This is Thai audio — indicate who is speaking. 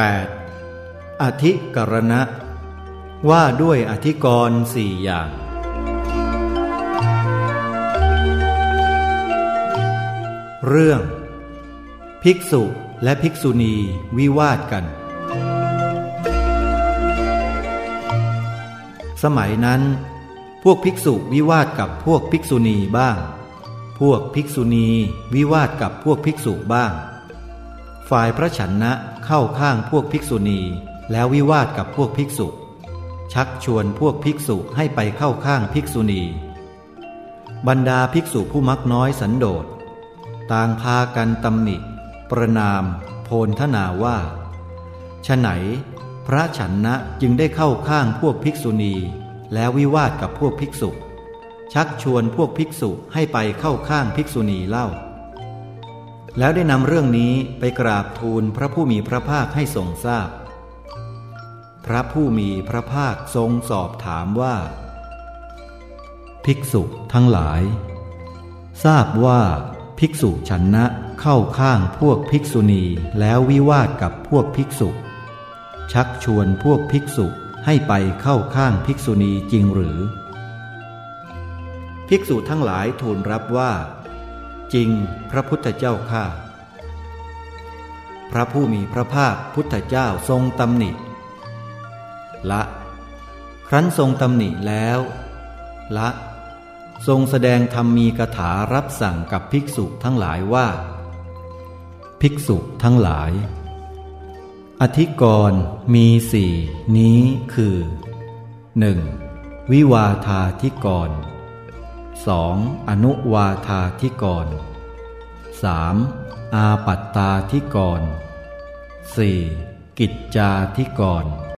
Speaker 1: 8. อธิกรณะ ว่าด้วยอธิกรณ์สี่อย่าง เรื่อง ภิกษุและภิกษุณีวิวาทกัน สมัยนั้น พวกภิกษุวิวาทกับพวกภิกษุณีบ้าง พวกภิกษุณีวิวาทกับพวกภิกษุบ้าง ฝ่ายพระฉันนะเข้าข้างพวกภิกษุณีแล้ววิวาทกับพวกภิกษุ ชักชวนพวกภิกษุให้ไปเข้าข้างภิกษุณี บรรดาภิกษุผู้มักน้อยสันโดษต่างพากันตำหนิ ประนาม โพนทนาว่าฉไหน พระฉันนะจึงได้เข้าข้างพวกภิกษุณี แล้ววิวาทกับพวกภิกษุ ชักชวนพวกภิกษุให้ไปเข้าข้างภิกษุณีเล่า แล้วได้นำเรื่องนี้ไปกราบทูลพระผู้มีพระภาคให้ทรงทราบพพระผู้มีพระภาคทรงสอบถามว่า ภิกษุทั้งหลาย ทราบว่าภิกษุชนนะเข้าข้างพวกภิกษุณีแล้ววิวาทกับพวกภิกษุ ชักชวนพวกภิกษุให้ไปเข้าข้างภิกษุณีจริงหรือ ภิกษุทั้งหลายทูลรับว่า จริงพระพุทธเจ้าข้าพระผู้มีพระภาคพุทธเจ้าทรงตำหนิ ละ ครั้นทรงตำหนิแล้ว ละ ทรงแสดงธรรมมีกถารับสั่งกับภิกษุทั้งหลายว่า ภิกษุทั้งหลาย อธิกรณ์มีสี่นี้คือ 1. วิวาธาธิกร 2. อนุวาธาธิกร 3. อาปัตตาธิกร 4. กิจจาธิกร